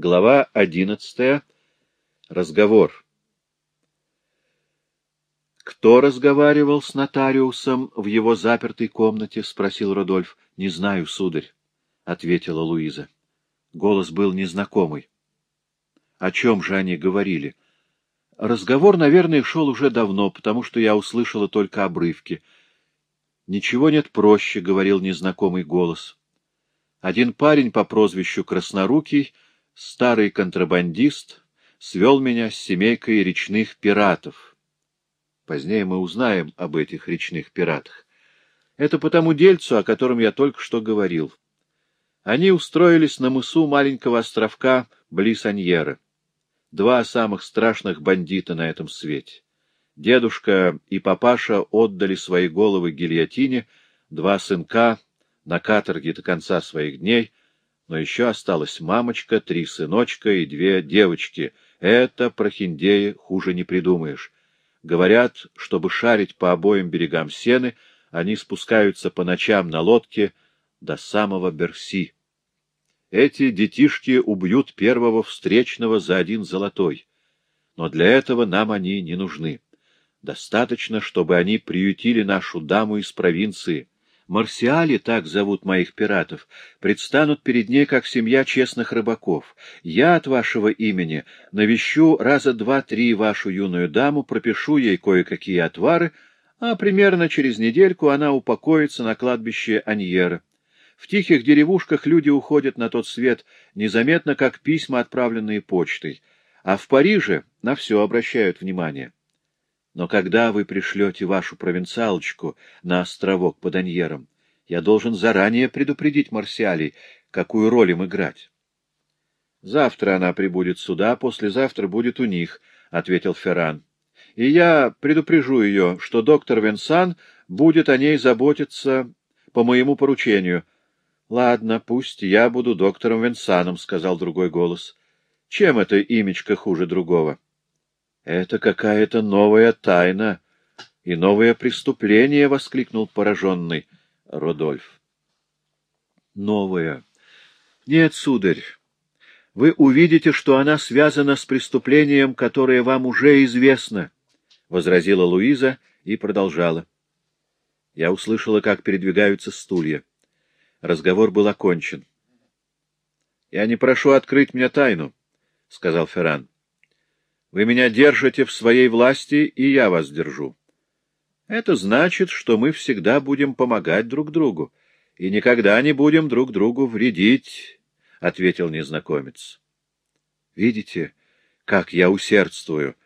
Глава одиннадцатая. Разговор. «Кто разговаривал с нотариусом в его запертой комнате?» — спросил Родольф. «Не знаю, сударь», — ответила Луиза. Голос был незнакомый. О чем же они говорили? Разговор, наверное, шел уже давно, потому что я услышала только обрывки. «Ничего нет проще», — говорил незнакомый голос. Один парень по прозвищу Краснорукий, старый контрабандист, свел меня с семейкой речных пиратов. Позднее мы узнаем об этих речных пиратах. Это по тому дельцу, о котором я только что говорил. Они устроились на мысу маленького островка близ Аньера. Два самых страшных бандита на этом свете. Дедушка и папаша отдали свои головы гильотине, два сынка на каторге до конца своих дней, но еще осталась мамочка, три сыночка и две девочки. Это, прохиндеи, хуже не придумаешь. Говорят, чтобы шарить по обоим берегам сены, они спускаются по ночам на лодке до самого Берси. Эти детишки убьют первого встречного за один золотой. Но для этого нам они не нужны. Достаточно, чтобы они приютили нашу даму из провинции. Марсиали, так зовут моих пиратов, предстанут перед ней как семья честных рыбаков. Я от вашего имени навещу раза два-три вашу юную даму, пропишу ей кое-какие отвары, а примерно через недельку она упокоится на кладбище Аньера. В тихих деревушках люди уходят на тот свет незаметно, как письма, отправленные почтой, а в Париже на все обращают внимание. Но когда вы пришлете вашу провинциалочку на островок под Аньером, я должен заранее предупредить Марсиалей, какую роль им играть. — Завтра она прибудет сюда, послезавтра будет у них, — ответил Ферран. — И я предупрежу ее, что доктор Венсан будет о ней заботиться по моему поручению —— Ладно, пусть я буду доктором Венсаном, — сказал другой голос. — Чем это имечко хуже другого? — Это какая-то новая тайна и новое преступление, — воскликнул пораженный Родольф. — Новое. Нет, сударь, вы увидите, что она связана с преступлением, которое вам уже известно, — возразила Луиза и продолжала. Я услышала, как передвигаются стулья. Разговор был окончен. — Я не прошу открыть мне тайну, — сказал Ферран. — Вы меня держите в своей власти, и я вас держу. Это значит, что мы всегда будем помогать друг другу и никогда не будем друг другу вредить, — ответил незнакомец. — Видите, как я усердствую.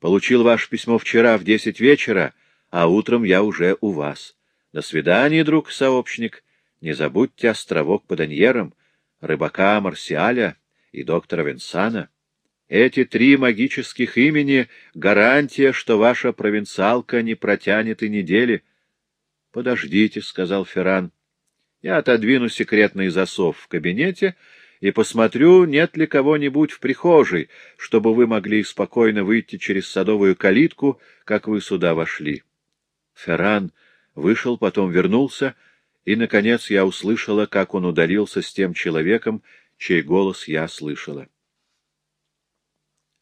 Получил ваше письмо вчера в десять вечера, а утром я уже у вас. До свидания, друг-сообщник. Не забудьте островок под Аньером, рыбака Марсиаля и доктора Венсана. Эти три магических имени — гарантия, что ваша провинциалка не протянет и недели. — Подождите, — сказал Ферран. — Я отодвину секретный засов в кабинете и посмотрю, нет ли кого-нибудь в прихожей, чтобы вы могли спокойно выйти через садовую калитку, как вы сюда вошли. Ферран вышел, потом вернулся — и, наконец, я услышала, как он удалился с тем человеком, чей голос я слышала.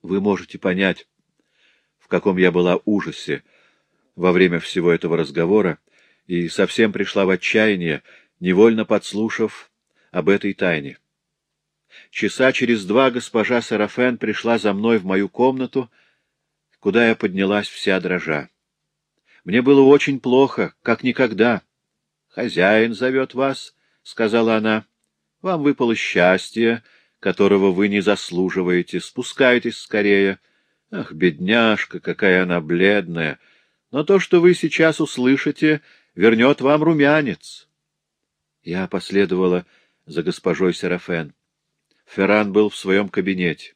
Вы можете понять, в каком я была ужасе во время всего этого разговора, и совсем пришла в отчаяние, невольно подслушав об этой тайне. Часа через два госпожа Сарафен пришла за мной в мою комнату, куда я поднялась вся дрожа. Мне было очень плохо, как никогда. «Хозяин зовет вас», — сказала она. «Вам выпало счастье, которого вы не заслуживаете. Спускайтесь скорее. Ах, бедняжка, какая она бледная! Но то, что вы сейчас услышите, вернет вам румянец». Я последовала за госпожой Серафен. Ферран был в своем кабинете.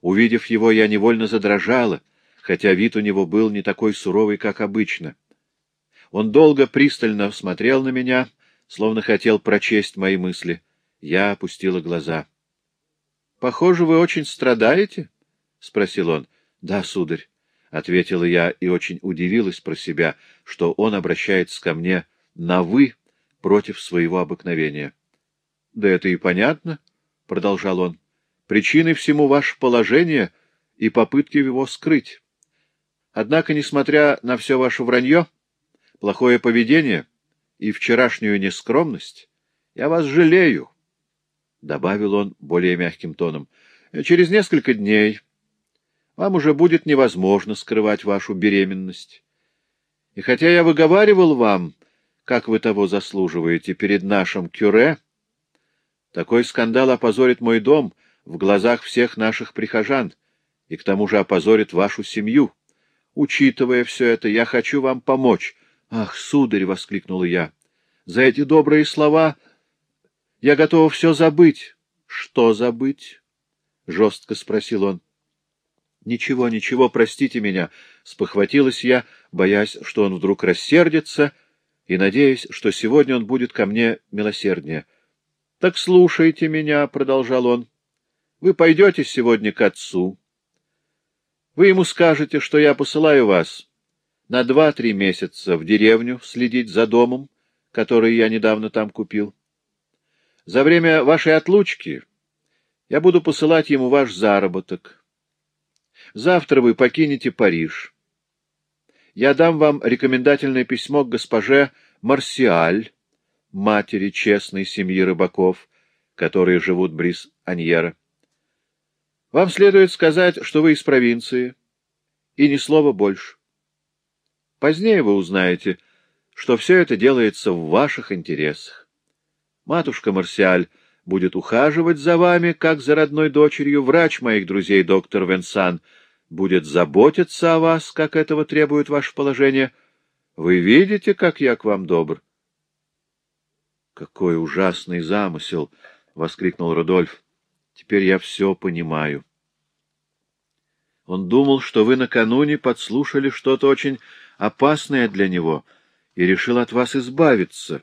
Увидев его, я невольно задрожала, хотя вид у него был не такой суровый, как обычно. Он долго пристально смотрел на меня, словно хотел прочесть мои мысли. Я опустила глаза. — Похоже, вы очень страдаете? — спросил он. — Да, сударь, — ответила я и очень удивилась про себя, что он обращается ко мне на «вы» против своего обыкновения. — Да это и понятно, — продолжал он. — Причиной всему ваше положение и попытки его скрыть. Однако, несмотря на все ваше вранье, плохое поведение и вчерашнюю нескромность, я вас жалею, — добавил он более мягким тоном. — Через несколько дней вам уже будет невозможно скрывать вашу беременность. И хотя я выговаривал вам, как вы того заслуживаете, перед нашим кюре, такой скандал опозорит мой дом в глазах всех наших прихожан и к тому же опозорит вашу семью. Учитывая все это, я хочу вам помочь. — Ах, сударь! — воскликнула я. — За эти добрые слова я готова все забыть. — Что забыть? — жестко спросил он. — Ничего, ничего, простите меня, — спохватилась я, боясь, что он вдруг рассердится, и надеясь, что сегодня он будет ко мне милосерднее. — Так слушайте меня, — продолжал он. — Вы пойдете сегодня к отцу. Вы ему скажете, что я посылаю вас на два-три месяца в деревню следить за домом, который я недавно там купил. За время вашей отлучки я буду посылать ему ваш заработок. Завтра вы покинете Париж. Я дам вам рекомендательное письмо к госпоже Марсиаль, матери честной семьи рыбаков, которые живут близ Аньера. Вам следует сказать, что вы из провинции, и ни слова больше. Позднее вы узнаете, что все это делается в ваших интересах. Матушка Марсиаль будет ухаживать за вами, как за родной дочерью, врач моих друзей, доктор Венсан, будет заботиться о вас, как этого требует ваше положение. Вы видите, как я к вам добр? — Какой ужасный замысел! — воскликнул Рудольф. Теперь я все понимаю. Он думал, что вы накануне подслушали что-то очень опасное для него и решил от вас избавиться.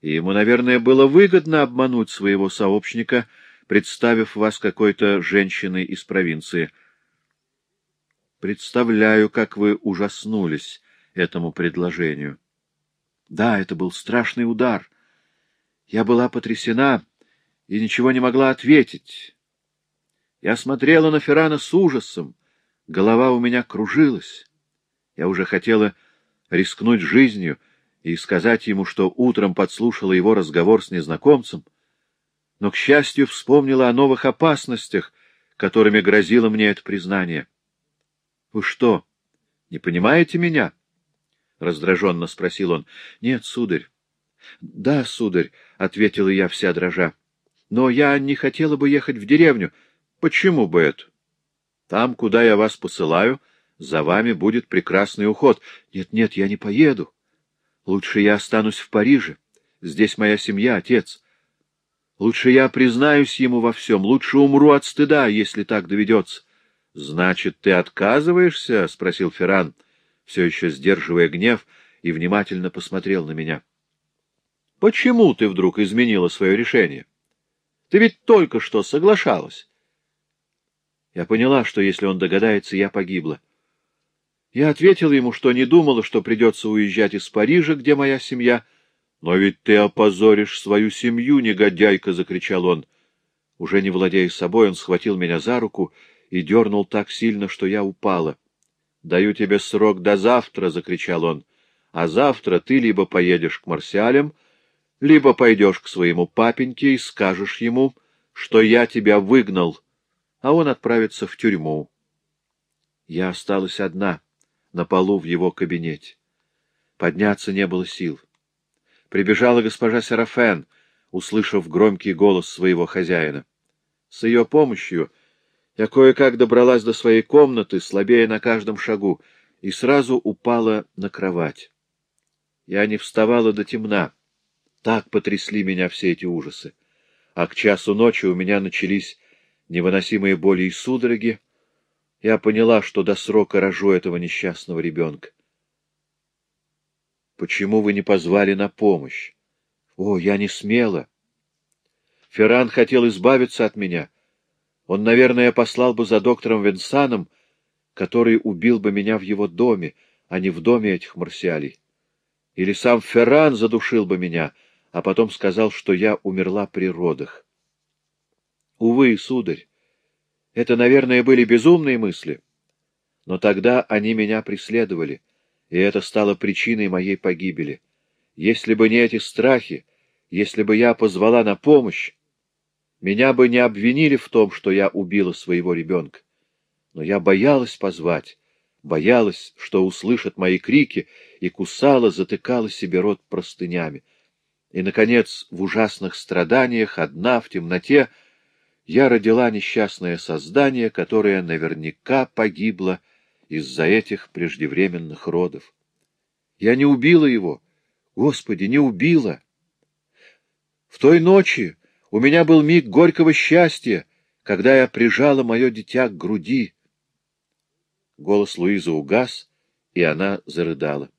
И ему, наверное, было выгодно обмануть своего сообщника, представив вас какой-то женщиной из провинции. Представляю, как вы ужаснулись этому предложению. Да, это был страшный удар. Я была потрясена и ничего не могла ответить. Я смотрела на Феррана с ужасом, голова у меня кружилась. Я уже хотела рискнуть жизнью и сказать ему, что утром подслушала его разговор с незнакомцем, но, к счастью, вспомнила о новых опасностях, которыми грозило мне это признание. — Вы что, не понимаете меня? — раздраженно спросил он. — Нет, сударь. — Да, сударь, — ответила я вся дрожа. — Но я не хотела бы ехать в деревню. — Почему бы это? Там, куда я вас посылаю, за вами будет прекрасный уход. Нет, нет, я не поеду. Лучше я останусь в Париже. Здесь моя семья, отец. Лучше я признаюсь ему во всем, лучше умру от стыда, если так доведется. — Значит, ты отказываешься? — спросил Ферран, все еще сдерживая гнев, и внимательно посмотрел на меня. — Почему ты вдруг изменила свое решение? Ты ведь только что соглашалась. Я поняла, что если он догадается, я погибла. Я ответил ему, что не думала, что придется уезжать из Парижа, где моя семья. — Но ведь ты опозоришь свою семью, негодяйка! — закричал он. Уже не владея собой, он схватил меня за руку и дернул так сильно, что я упала. — Даю тебе срок до завтра! — закричал он. — А завтра ты либо поедешь к Марсиалям, либо пойдешь к своему папеньке и скажешь ему, что я тебя выгнал, а он отправится в тюрьму. Я осталась одна — на полу в его кабинете. Подняться не было сил. Прибежала госпожа Серафен, услышав громкий голос своего хозяина. С ее помощью я кое-как добралась до своей комнаты, слабея на каждом шагу, и сразу упала на кровать. Я не вставала до темна. Так потрясли меня все эти ужасы. А к часу ночи у меня начались невыносимые боли и судороги, я поняла, что до срока рожу этого несчастного ребенка. Почему вы не позвали на помощь? О, я не смела. Ферран хотел избавиться от меня. Он, наверное, послал бы за доктором Венсаном, который убил бы меня в его доме, а не в доме этих марсиалей. Или сам Ферран задушил бы меня, а потом сказал, что я умерла при родах. Увы, сударь, Это, наверное, были безумные мысли, но тогда они меня преследовали, и это стало причиной моей погибели. Если бы не эти страхи, если бы я позвала на помощь, меня бы не обвинили в том, что я убила своего ребенка. Но я боялась позвать, боялась, что услышат мои крики, и кусала, затыкала себе рот простынями. И, наконец, в ужасных страданиях, одна в темноте, я родила несчастное создание, которое наверняка погибло из-за этих преждевременных родов. Я не убила его. Господи, не убила. В той ночи у меня был миг горького счастья, когда я прижала мое дитя к груди. Голос Луизы угас, и она зарыдала.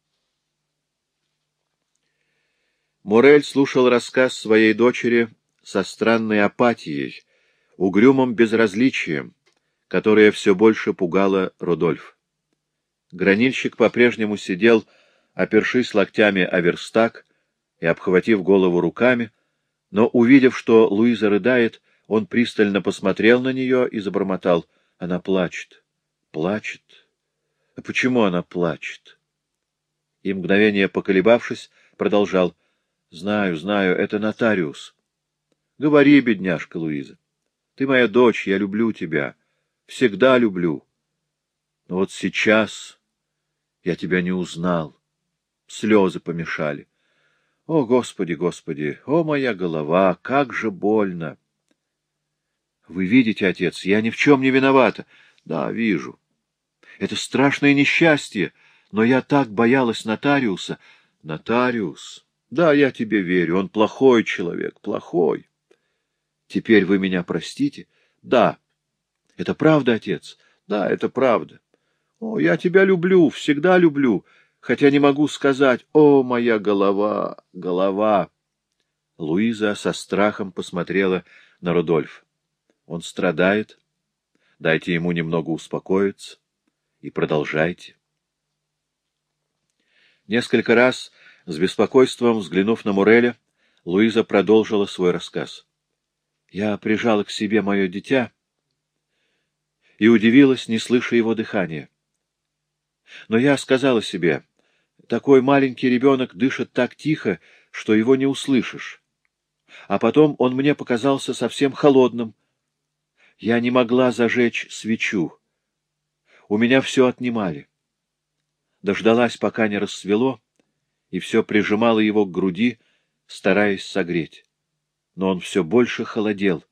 Морель слушал рассказ своей дочери со странной апатией, угрюмым безразличием, которое все больше пугало Рудольф. Гранильщик по-прежнему сидел, опершись локтями о верстак и обхватив голову руками, но, увидев, что Луиза рыдает, он пристально посмотрел на нее и забормотал. Она плачет, плачет. А почему она плачет? И, мгновение поколебавшись, продолжал. — Знаю, знаю, это нотариус. — Говори, бедняжка Луиза. Ты моя дочь, я люблю тебя. Всегда люблю. Но вот сейчас я тебя не узнал. Слезы помешали. О, Господи, Господи! О, моя голова! Как же больно! Вы видите, отец, я ни в чем не виновата. Да, вижу. Это страшное несчастье, но я так боялась нотариуса. Нотариус? Да, я тебе верю, он плохой человек, плохой. Теперь вы меня простите? Да. Это правда, отец? Да, это правда. О, я тебя люблю, всегда люблю, хотя не могу сказать «О, моя голова, голова!» Луиза со страхом посмотрела на Рудольф. Он страдает. Дайте ему немного успокоиться и продолжайте. Несколько раз, с беспокойством взглянув на Муреля, Луиза продолжила свой рассказ. Я прижала к себе мое дитя и удивилась, не слыша его дыхания. Но я сказала себе, такой маленький ребенок дышит так тихо, что его не услышишь. А потом он мне показался совсем холодным. Я не могла зажечь свечу. У меня все отнимали. Дождалась, пока не рассвело, и все прижимала его к груди, стараясь согреть но он все больше холодел.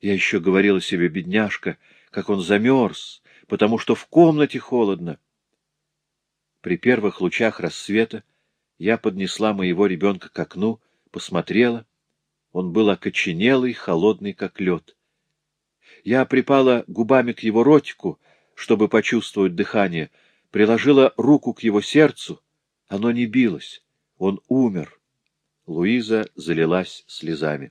Я еще говорила себе, бедняжка, как он замерз, потому что в комнате холодно. При первых лучах рассвета я поднесла моего ребенка к окну, посмотрела. Он был окоченелый, холодный, как лед. Я припала губами к его ротику, чтобы почувствовать дыхание, приложила руку к его сердцу. Оно не билось. Он умер. Луиза залилась слезами.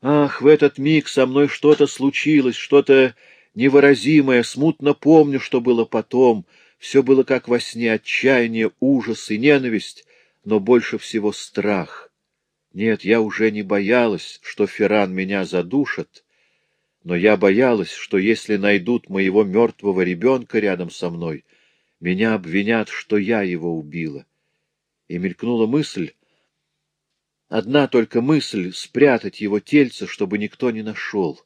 Ах, в этот миг со мной что-то случилось, что-то невыразимое, смутно помню, что было потом. Все было как во сне, отчаяние, ужас и ненависть, но больше всего страх. Нет, я уже не боялась, что Ферран меня задушит, но я боялась, что если найдут моего мертвого ребенка рядом со мной, меня обвинят, что я его убила и мелькнула мысль, одна только мысль — спрятать его тельце, чтобы никто не нашел.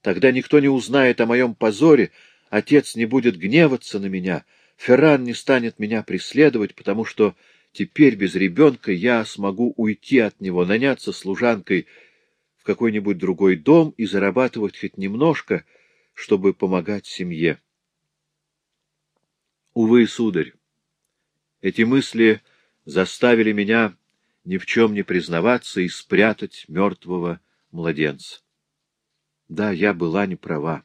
Тогда никто не узнает о моем позоре, отец не будет гневаться на меня, Ферран не станет меня преследовать, потому что теперь без ребенка я смогу уйти от него, наняться служанкой в какой-нибудь другой дом и зарабатывать хоть немножко, чтобы помогать семье. Увы, сударь, эти мысли заставили меня ни в чем не признаваться и спрятать мертвого младенца. Да, я была не права.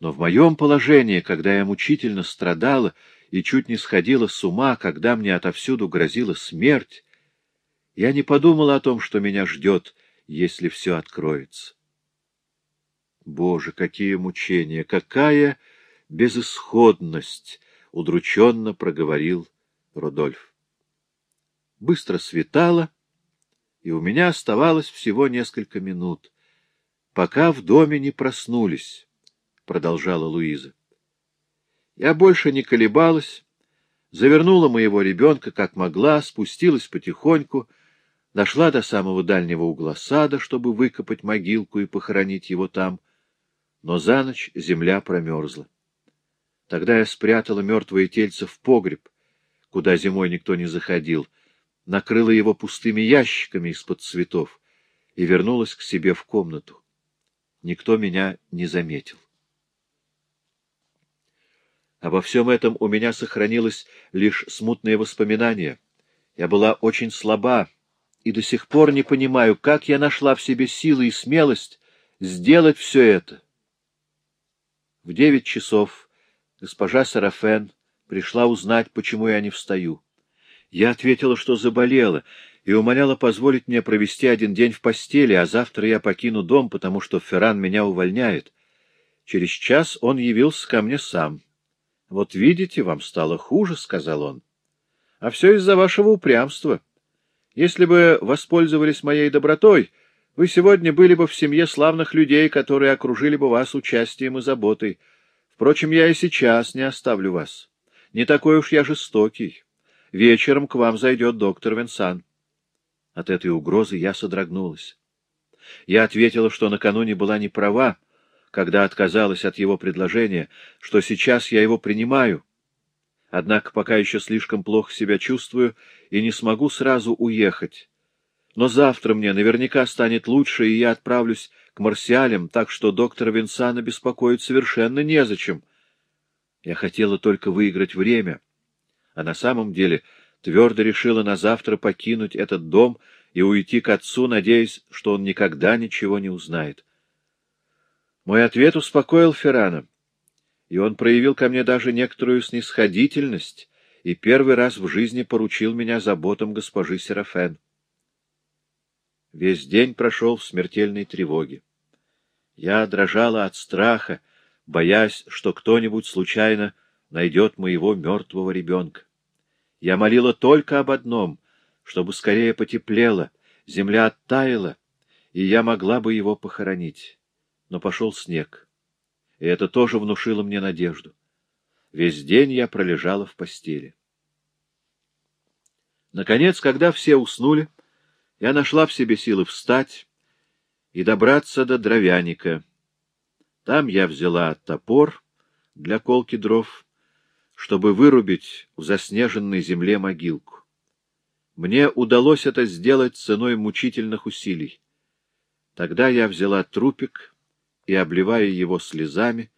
Но в моем положении, когда я мучительно страдала и чуть не сходила с ума, когда мне отовсюду грозила смерть, я не подумала о том, что меня ждет, если все откроется. Боже, какие мучения, какая безысходность! — удрученно проговорил Рудольф. Быстро светало, и у меня оставалось всего несколько минут. пока в доме не проснулись, — продолжала Луиза. Я больше не колебалась, завернула моего ребенка как могла, спустилась потихоньку, дошла до самого дальнего угла сада, чтобы выкопать могилку и похоронить его там, но за ночь земля промерзла. Тогда я спрятала мертвое тельце в погреб, куда зимой никто не заходил, накрыла его пустыми ящиками из-под цветов и вернулась к себе в комнату. Никто меня не заметил. Обо всем этом у меня сохранилось лишь смутное воспоминание. Я была очень слаба и до сих пор не понимаю, как я нашла в себе силы и смелость сделать все это. В девять часов госпожа Сарафен пришла узнать, почему я не встаю. Я ответила, что заболела, и умоляла позволить мне провести один день в постели, а завтра я покину дом, потому что Ферран меня увольняет. Через час он явился ко мне сам. Вот видите, вам стало хуже, — сказал он. А все из-за вашего упрямства. Если бы воспользовались моей добротой, вы сегодня были бы в семье славных людей, которые окружили бы вас участием и заботой. Впрочем, я и сейчас не оставлю вас. Не такой уж я жестокий. Вечером к вам зайдет доктор Венсан. От этой угрозы я содрогнулась. Я ответила, что накануне была не права, когда отказалась от его предложения, что сейчас я его принимаю. Однако пока еще слишком плохо себя чувствую и не смогу сразу уехать. Но завтра мне наверняка станет лучше, и я отправлюсь к марсиалям, так что доктора Винсана беспокоить совершенно незачем. Я хотела только выиграть время, а на самом деле твердо решила на завтра покинуть этот дом и уйти к отцу, надеясь, что он никогда ничего не узнает. Мой ответ успокоил Феррана, и он проявил ко мне даже некоторую снисходительность и первый раз в жизни поручил меня заботам госпожи Серафен. Весь день прошел в смертельной тревоге. Я дрожала от страха, боясь, что кто-нибудь случайно найдет моего мертвого ребенка. Я молила только об одном, чтобы скорее потеплело, земля оттаяла, и я могла бы его похоронить но пошел снег, и это тоже внушило мне надежду. Весь день я пролежала в постели. Наконец, когда все уснули, я нашла в себе силы встать и добраться до дровяника. Там я взяла топор для колки дров, чтобы вырубить в заснеженной земле могилку. Мне удалось это сделать ценой мучительных усилий. Тогда я взяла трупик и, обливая его слезами,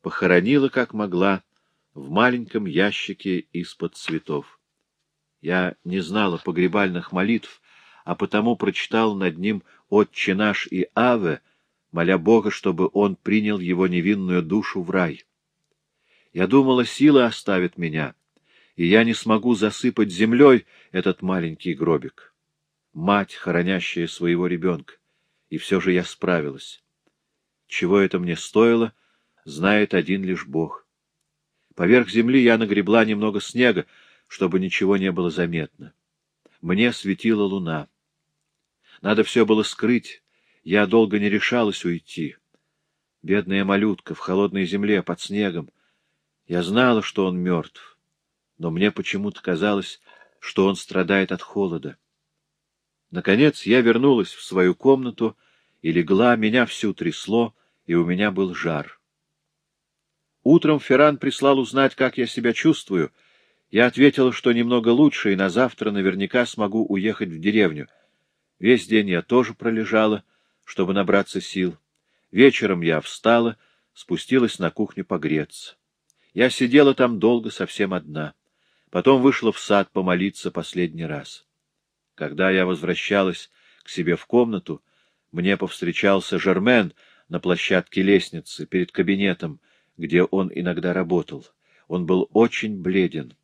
похоронила, как могла, в маленьком ящике из-под цветов. Я не знала погребальных молитв, а потому прочитал над ним «Отче наш» и «Аве», моля Бога, чтобы он принял его невинную душу в рай. Я думала, сила оставит меня, и я не смогу засыпать землей этот маленький гробик. Мать, хоронящая своего ребенка. И все же я справилась. Чего это мне стоило, знает один лишь Бог. Поверх земли я нагребла немного снега, чтобы ничего не было заметно. Мне светила луна. Надо все было скрыть, я долго не решалась уйти. Бедная малютка в холодной земле, под снегом. Я знала, что он мертв, но мне почему-то казалось, что он страдает от холода. Наконец я вернулась в свою комнату и легла, меня всю трясло, и у меня был жар. Утром Ферран прислал узнать, как я себя чувствую. Я ответила, что немного лучше, и на завтра наверняка смогу уехать в деревню. Весь день я тоже пролежала, чтобы набраться сил. Вечером я встала, спустилась на кухню погреться. Я сидела там долго, совсем одна. Потом вышла в сад помолиться последний раз. Когда я возвращалась к себе в комнату, мне повстречался Жермен — на площадке лестницы перед кабинетом, где он иногда работал. Он был очень бледен.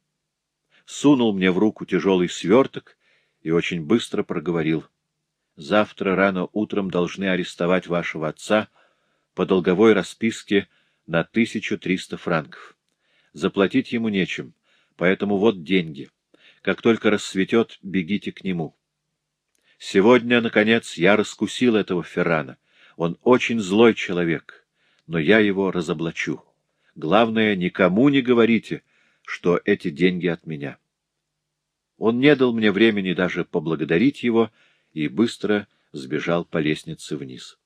Сунул мне в руку тяжелый сверток и очень быстро проговорил. Завтра рано утром должны арестовать вашего отца по долговой расписке на 1300 франков. Заплатить ему нечем, поэтому вот деньги. Как только рассветет, бегите к нему. Сегодня, наконец, я раскусил этого Феррана — Он очень злой человек, но я его разоблачу. Главное, никому не говорите, что эти деньги от меня. Он не дал мне времени даже поблагодарить его и быстро сбежал по лестнице вниз.